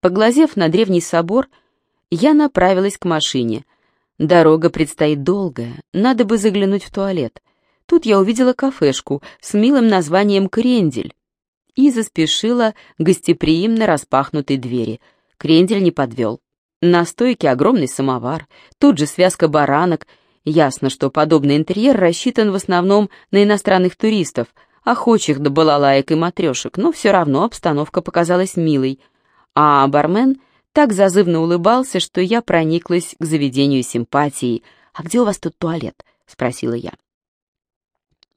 Поглазев на древний собор, я направилась к машине. Дорога предстоит долгая, надо бы заглянуть в туалет. Тут я увидела кафешку с милым названием «Крендель» и заспешила гостеприимно распахнутой двери. Крендель не подвел. На стойке огромный самовар, тут же связка баранок. Ясно, что подобный интерьер рассчитан в основном на иностранных туристов, охочих до балалаек и матрешек, но все равно обстановка показалась милой. А бармен так зазывно улыбался, что я прониклась к заведению симпатией. «А где у вас тут туалет?» — спросила я.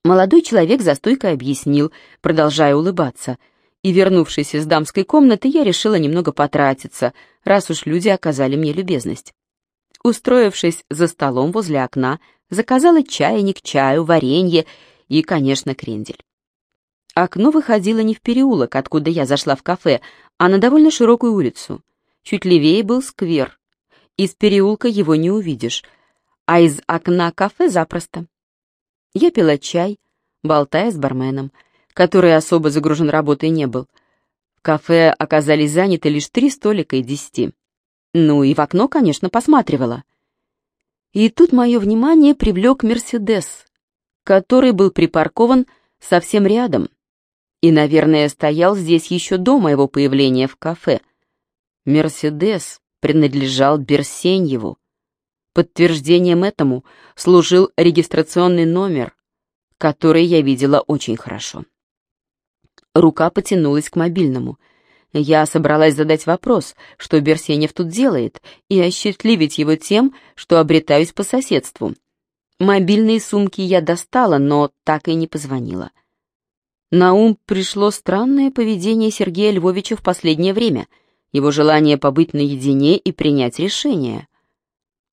Молодой человек за стойкой объяснил, продолжая улыбаться — и, вернувшись из дамской комнаты, я решила немного потратиться, раз уж люди оказали мне любезность. Устроившись за столом возле окна, заказала чайник, чаю, варенье и, конечно, крендель. Окно выходило не в переулок, откуда я зашла в кафе, а на довольно широкую улицу. Чуть левее был сквер. Из переулка его не увидишь, а из окна кафе запросто. Я пила чай, болтая с барменом — который особо загружен работой не был. В кафе оказались заняты лишь три столика из десяти. Ну и в окно, конечно, посматривала. И тут мое внимание привлек «Мерседес», который был припаркован совсем рядом и, наверное, стоял здесь еще до моего появления в кафе. «Мерседес» принадлежал Берсеньеву. Подтверждением этому служил регистрационный номер, который я видела очень хорошо. Рука потянулась к мобильному. Я собралась задать вопрос, что Берсенев тут делает, и осчастливить его тем, что обретаюсь по соседству. Мобильные сумки я достала, но так и не позвонила. На ум пришло странное поведение Сергея Львовича в последнее время, его желание побыть наедине и принять решение.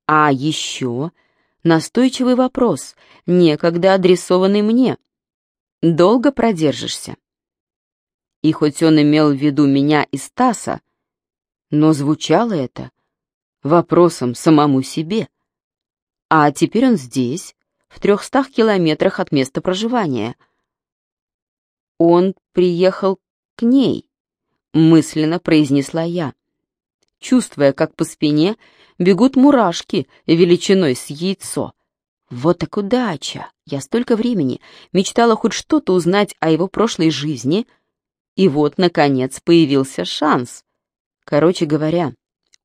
А еще настойчивый вопрос, некогда адресованный мне. «Долго продержишься?» И хоть он имел в виду меня и Стаса, но звучало это вопросом самому себе. А теперь он здесь, в трехстах километрах от места проживания. Он приехал к ней, мысленно произнесла я, чувствуя, как по спине бегут мурашки величиной с яйцо. Вот так удача! Я столько времени мечтала хоть что-то узнать о его прошлой жизни — и вот, наконец, появился шанс. Короче говоря,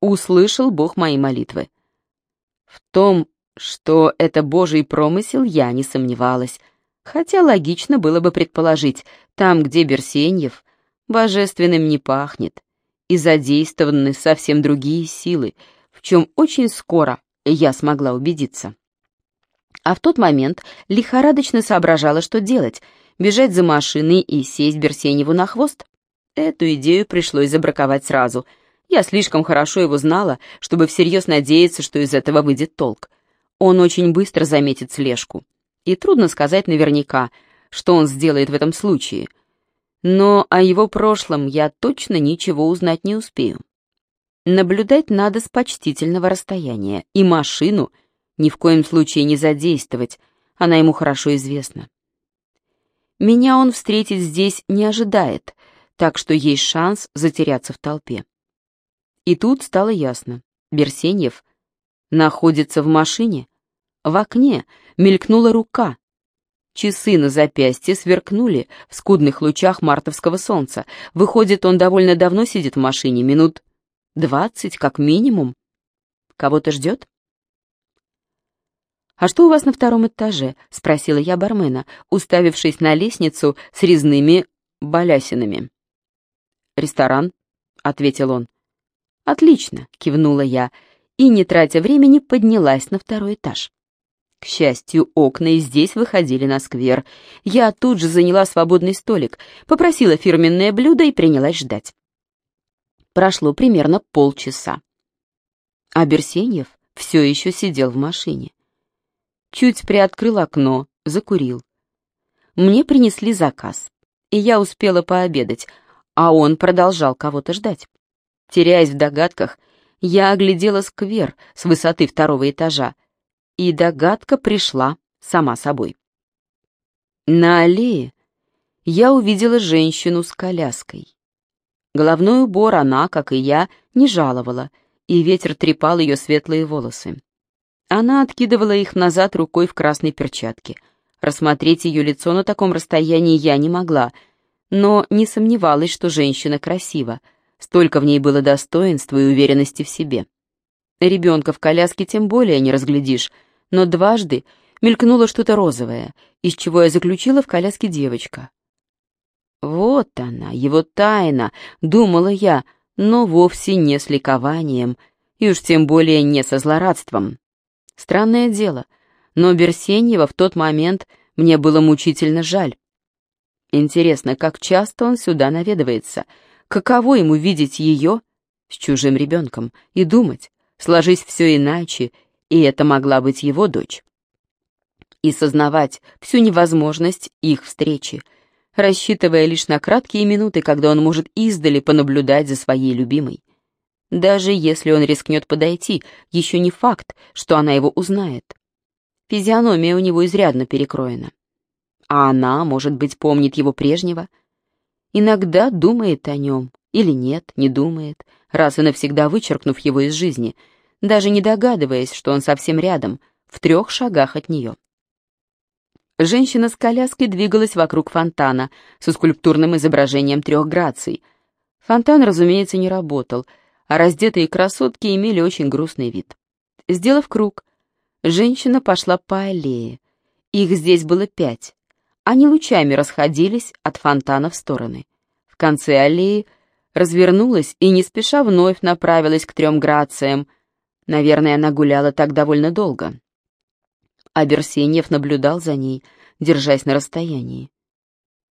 услышал Бог мои молитвы. В том, что это Божий промысел, я не сомневалась. Хотя логично было бы предположить, там, где Берсеньев, божественным не пахнет, и задействованы совсем другие силы, в чем очень скоро я смогла убедиться. А в тот момент лихорадочно соображала, что делать — бежать за машиной и сесть Берсеневу на хвост? Эту идею пришлось забраковать сразу. Я слишком хорошо его знала, чтобы всерьез надеяться, что из этого выйдет толк. Он очень быстро заметит слежку. И трудно сказать наверняка, что он сделает в этом случае. Но о его прошлом я точно ничего узнать не успею. Наблюдать надо с почтительного расстояния, и машину ни в коем случае не задействовать, она ему хорошо известна. Меня он встретить здесь не ожидает, так что есть шанс затеряться в толпе. И тут стало ясно. Берсеньев находится в машине. В окне мелькнула рука. Часы на запястье сверкнули в скудных лучах мартовского солнца. Выходит, он довольно давно сидит в машине, минут двадцать как минимум. Кого-то ждет? «А что у вас на втором этаже?» — спросила я бармена, уставившись на лестницу с резными балясинами. «Ресторан», — ответил он. «Отлично», — кивнула я, и, не тратя времени, поднялась на второй этаж. К счастью, окна и здесь выходили на сквер. Я тут же заняла свободный столик, попросила фирменное блюдо и принялась ждать. Прошло примерно полчаса. А Берсеньев все еще сидел в машине чуть приоткрыл окно, закурил. Мне принесли заказ, и я успела пообедать, а он продолжал кого-то ждать. Теряясь в догадках, я оглядела сквер с высоты второго этажа, и догадка пришла сама собой. На аллее я увидела женщину с коляской. Головной убор она, как и я, не жаловала, и ветер трепал ее светлые волосы. Она откидывала их назад рукой в красной перчатке. Рассмотреть ее лицо на таком расстоянии я не могла, но не сомневалась, что женщина красива. Столько в ней было достоинства и уверенности в себе. Ребенка в коляске тем более не разглядишь, но дважды мелькнуло что-то розовое, из чего я заключила в коляске девочка. Вот она, его тайна, думала я, но вовсе не с ликованием, и уж тем более не со злорадством. Странное дело, но Берсеньева в тот момент мне было мучительно жаль. Интересно, как часто он сюда наведывается, каково ему видеть ее с чужим ребенком и думать, сложись все иначе, и это могла быть его дочь. И сознавать всю невозможность их встречи, рассчитывая лишь на краткие минуты, когда он может издали понаблюдать за своей любимой. Даже если он рискнет подойти, еще не факт, что она его узнает. Физиономия у него изрядно перекроена. А она, может быть, помнит его прежнего. Иногда думает о нем, или нет, не думает, раз и навсегда вычеркнув его из жизни, даже не догадываясь, что он совсем рядом, в трех шагах от нее. Женщина с коляской двигалась вокруг фонтана со скульптурным изображением трех граций. Фонтан, разумеется, не работал, а раздетые красотки имели очень грустный вид. Сделав круг, женщина пошла по аллее. Их здесь было пять. Они лучами расходились от фонтана в стороны. В конце аллеи развернулась и не спеша вновь направилась к трем грациям. Наверное, она гуляла так довольно долго а Берсеньев наблюдал за ней, держась на расстоянии.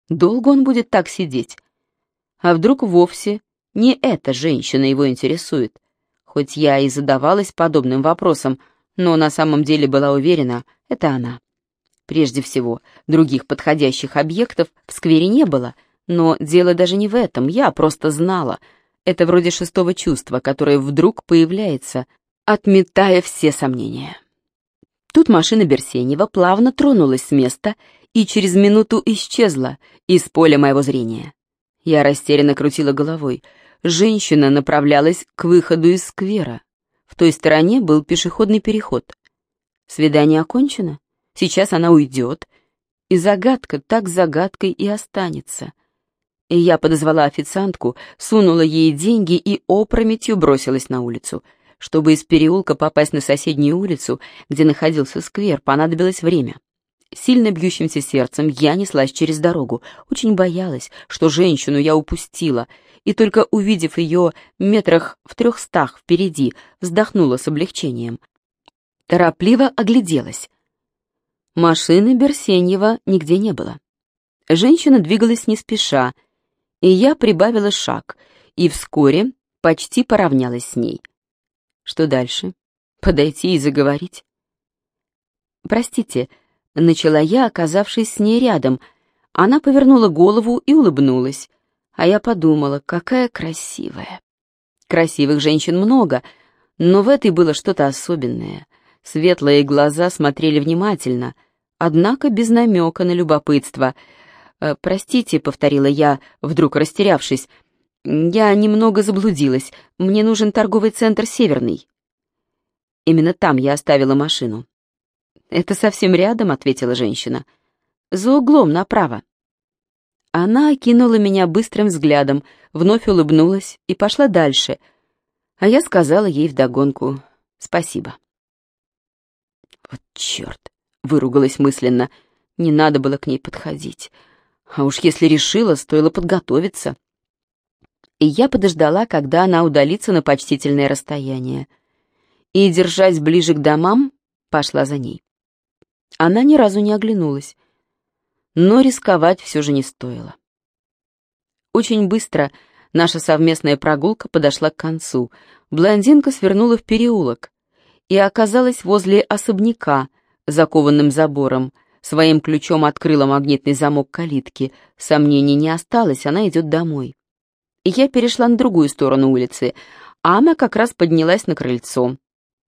Долго он будет так сидеть? А вдруг вовсе не эта женщина его интересует? Хоть я и задавалась подобным вопросом, но на самом деле была уверена, это она. Прежде всего, других подходящих объектов в сквере не было, но дело даже не в этом, я просто знала. Это вроде шестого чувства, которое вдруг появляется, отметая все сомнения. Тут машина Берсенева плавно тронулась с места и через минуту исчезла из поля моего зрения. Я растерянно крутила головой. Женщина направлялась к выходу из сквера. В той стороне был пешеходный переход. Свидание окончено. Сейчас она уйдет. И загадка так загадкой и останется. И я подозвала официантку, сунула ей деньги и опрометью бросилась на улицу — чтобы из переулка попасть на соседнюю улицу, где находился сквер, понадобилось время. Сильно бьющимся сердцем я неслась через дорогу, очень боялась, что женщину я упустила, и только увидев ее метрах в трехстах впереди, вздохнула с облегчением. Торопливо огляделась. Машины Берсеньева нигде не было. Женщина двигалась не спеша, и я прибавила шаг, и вскоре почти поравнялась с ней. Что дальше? Подойти и заговорить? «Простите», — начала я, оказавшись с ней рядом. Она повернула голову и улыбнулась. А я подумала, какая красивая. Красивых женщин много, но в этой было что-то особенное. Светлые глаза смотрели внимательно, однако без намека на любопытство. «Э, «Простите», — повторила я, вдруг растерявшись, — «Я немного заблудилась. Мне нужен торговый центр «Северный». Именно там я оставила машину. «Это совсем рядом», — ответила женщина. «За углом направо». Она окинула меня быстрым взглядом, вновь улыбнулась и пошла дальше, а я сказала ей вдогонку «спасибо». «Вот черт!» — выругалась мысленно. Не надо было к ней подходить. А уж если решила, стоило подготовиться и я подождала, когда она удалится на почтительное расстояние. И, держась ближе к домам, пошла за ней. Она ни разу не оглянулась, но рисковать все же не стоило. Очень быстро наша совместная прогулка подошла к концу. Блондинка свернула в переулок и оказалась возле особняка, закованным забором, своим ключом открыла магнитный замок калитки. Сомнений не осталось, она идет домой. Я перешла на другую сторону улицы, а она как раз поднялась на крыльцо.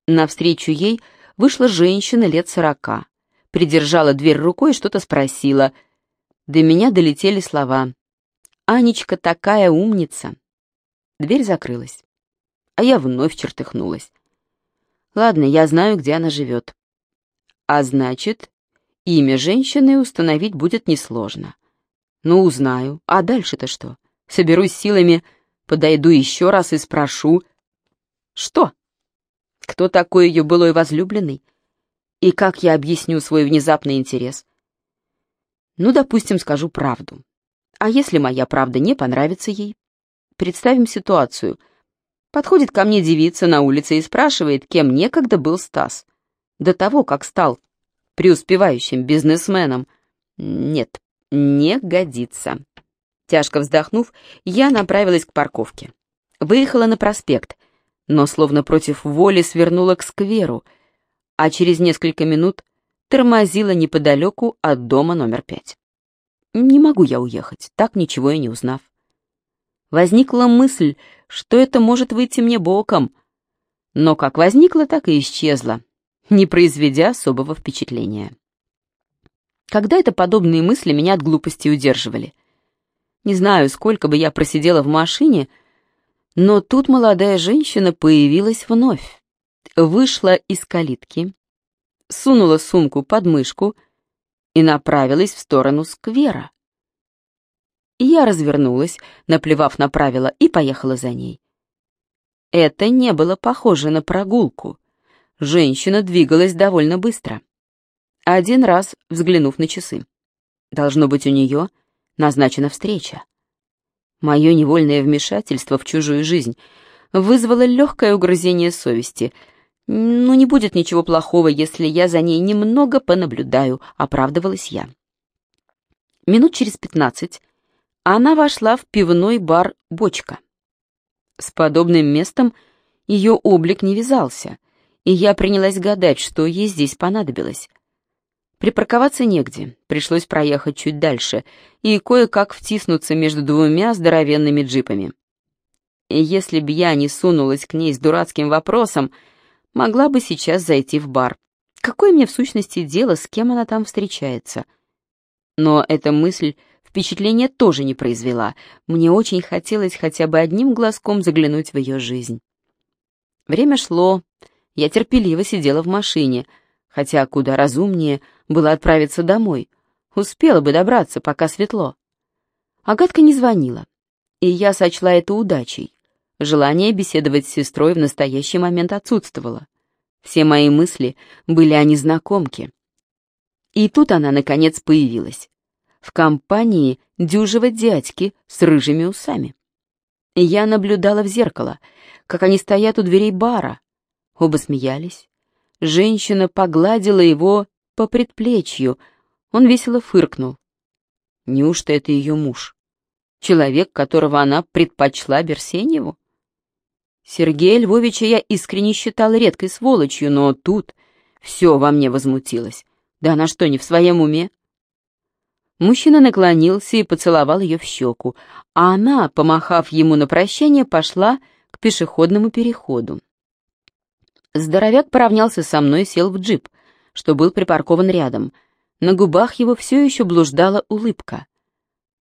Навстречу ей вышла женщина лет сорока. Придержала дверь рукой и что-то спросила. До меня долетели слова. «Анечка такая умница!» Дверь закрылась. А я вновь чертыхнулась. Ладно, я знаю, где она живет. А значит, имя женщины установить будет несложно. Ну, узнаю. А дальше-то что? Соберусь силами, подойду еще раз и спрошу. Что? Кто такой ее былой возлюбленный? И как я объясню свой внезапный интерес? Ну, допустим, скажу правду. А если моя правда не понравится ей? Представим ситуацию. Подходит ко мне девица на улице и спрашивает, кем некогда был Стас. До того, как стал преуспевающим бизнесменом. Нет, не годится. Тяжко вздохнув, я направилась к парковке. Выехала на проспект, но словно против воли свернула к скверу, а через несколько минут тормозила неподалеку от дома номер пять. Не могу я уехать, так ничего и не узнав. Возникла мысль, что это может выйти мне боком, но как возникла, так и исчезла, не произведя особого впечатления. Когда-то подобные мысли меня от глупости удерживали. Не знаю, сколько бы я просидела в машине, но тут молодая женщина появилась вновь. Вышла из калитки, сунула сумку под мышку и направилась в сторону сквера. Я развернулась, наплевав на правила, и поехала за ней. Это не было похоже на прогулку. Женщина двигалась довольно быстро. Один раз взглянув на часы. Должно быть, у нее назначена встреча. Мое невольное вмешательство в чужую жизнь вызвало легкое угрызение совести. «Ну, не будет ничего плохого, если я за ней немного понаблюдаю», — оправдывалась я. Минут через пятнадцать она вошла в пивной бар «Бочка». С подобным местом ее облик не вязался, и я принялась гадать, что ей здесь понадобилось. Припарковаться негде, пришлось проехать чуть дальше и кое-как втиснуться между двумя здоровенными джипами. И если б я не сунулась к ней с дурацким вопросом, могла бы сейчас зайти в бар. Какое мне в сущности дело, с кем она там встречается? Но эта мысль впечатления тоже не произвела. Мне очень хотелось хотя бы одним глазком заглянуть в ее жизнь. Время шло, я терпеливо сидела в машине — хотя куда разумнее было отправиться домой. Успела бы добраться, пока светло. Агатка не звонила, и я сочла это удачей. Желание беседовать с сестрой в настоящий момент отсутствовало. Все мои мысли были о незнакомке. И тут она, наконец, появилась. В компании дюжего дядьки с рыжими усами. Я наблюдала в зеркало, как они стоят у дверей бара. Оба смеялись, Женщина погладила его по предплечью. Он весело фыркнул. Неужто это ее муж? Человек, которого она предпочла Берсеневу? Сергея Львовича я искренне считала редкой сволочью, но тут все во мне возмутилось. Да она что, не в своем уме? Мужчина наклонился и поцеловал ее в щеку, а она, помахав ему на прощание, пошла к пешеходному переходу. Здоровяк поравнялся со мной и сел в джип, что был припаркован рядом. На губах его все еще блуждала улыбка.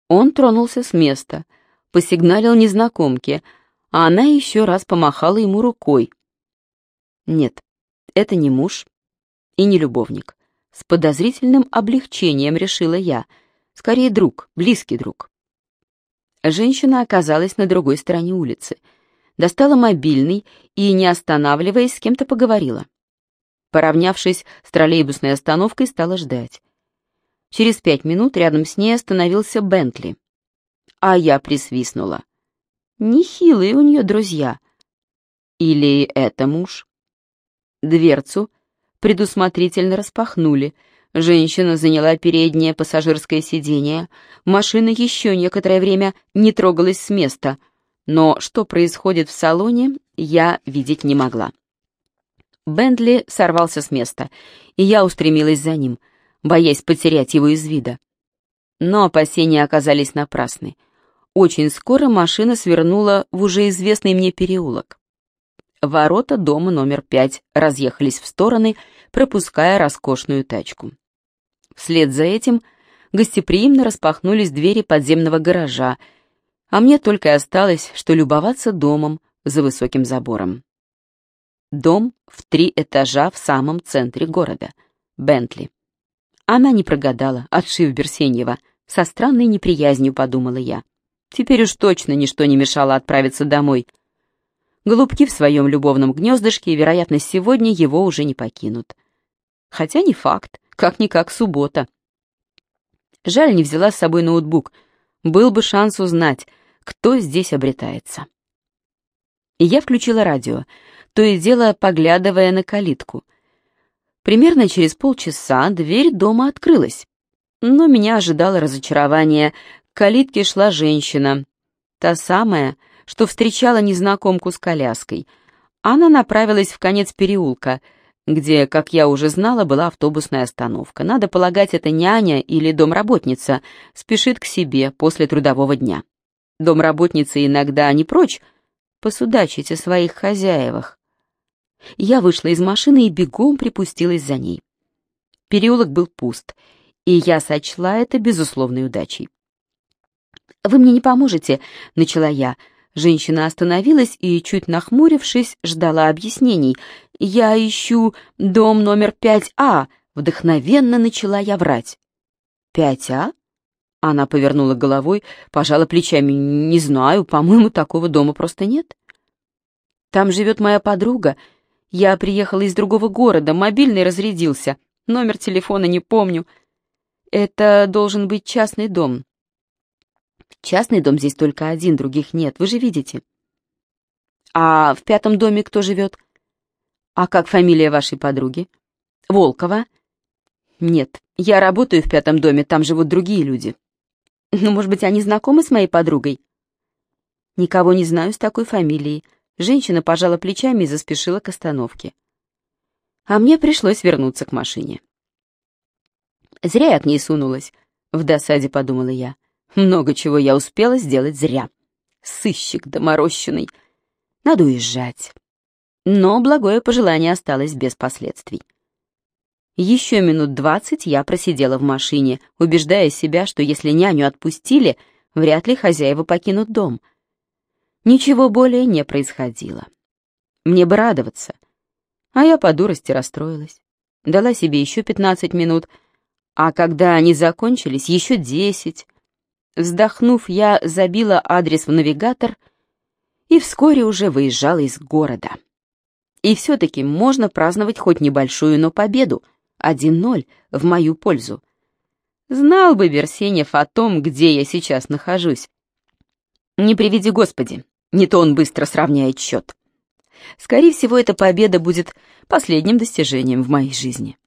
Он тронулся с места, посигналил незнакомке, а она еще раз помахала ему рукой. Нет, это не муж и не любовник. С подозрительным облегчением решила я. Скорее друг, близкий друг. Женщина оказалась на другой стороне улицы — достала мобильный и, не останавливаясь, с кем-то поговорила. Поравнявшись с троллейбусной остановкой, стала ждать. Через пять минут рядом с ней остановился Бентли. А я присвистнула. Нехилые у нее друзья. Или это муж? Дверцу предусмотрительно распахнули. Женщина заняла переднее пассажирское сиденье. Машина еще некоторое время не трогалась с места — но что происходит в салоне, я видеть не могла. Бентли сорвался с места, и я устремилась за ним, боясь потерять его из вида. Но опасения оказались напрасны. Очень скоро машина свернула в уже известный мне переулок. Ворота дома номер пять разъехались в стороны, пропуская роскошную тачку. Вслед за этим гостеприимно распахнулись двери подземного гаража, А мне только и осталось, что любоваться домом за высоким забором. Дом в три этажа в самом центре города. Бентли. Она не прогадала, отшив Берсеньева. Со странной неприязнью подумала я. Теперь уж точно ничто не мешало отправиться домой. Голубки в своем любовном гнездышке, вероятно, сегодня его уже не покинут. Хотя не факт, как-никак суббота. Жаль, не взяла с собой ноутбук. Был бы шанс узнать, кто здесь обретается. И я включила радио, то и дело поглядывая на калитку. Примерно через полчаса дверь дома открылась. Но меня ожидало разочарование. К калитке шла женщина. Та самая, что встречала незнакомку с коляской. Она направилась в конец переулка, где, как я уже знала, была автобусная остановка. Надо полагать, это няня или домработница спешит к себе после трудового дня. Домработница иногда не прочь посудачить о своих хозяевах. Я вышла из машины и бегом припустилась за ней. Переулок был пуст, и я сочла это безусловной удачей. «Вы мне не поможете?» — начала я. Женщина остановилась и, чуть нахмурившись, ждала объяснений. «Я ищу дом номер 5А», — вдохновенно начала я врать. «5А?» Она повернула головой, пожала плечами. «Не знаю, по-моему, такого дома просто нет». «Там живет моя подруга. Я приехала из другого города, мобильный разрядился. Номер телефона не помню. Это должен быть частный дом. Частный дом здесь только один, других нет, вы же видите. А в пятом доме кто живет? А как фамилия вашей подруги? Волкова? Нет, я работаю в пятом доме, там живут другие люди. Ну, может быть, они знакомы с моей подругой? Никого не знаю с такой фамилией. Женщина пожала плечами и заспешила к остановке. А мне пришлось вернуться к машине. Зря я к ней сунулась, в досаде подумала я. Много чего я успела сделать зря. Сыщик доморощенный. Надо уезжать. Но благое пожелание осталось без последствий. Еще минут двадцать я просидела в машине, убеждая себя, что если няню отпустили, вряд ли хозяева покинут дом. Ничего более не происходило. Мне бы радоваться. А я по дурости расстроилась. Дала себе еще пятнадцать минут — а когда они закончились, еще десять. Вздохнув, я забила адрес в навигатор и вскоре уже выезжала из города. И все-таки можно праздновать хоть небольшую, но победу. 1-0 в мою пользу. Знал бы Берсенев о том, где я сейчас нахожусь. Не приведи Господи, не то он быстро сравняет счет. Скорее всего, эта победа будет последним достижением в моей жизни.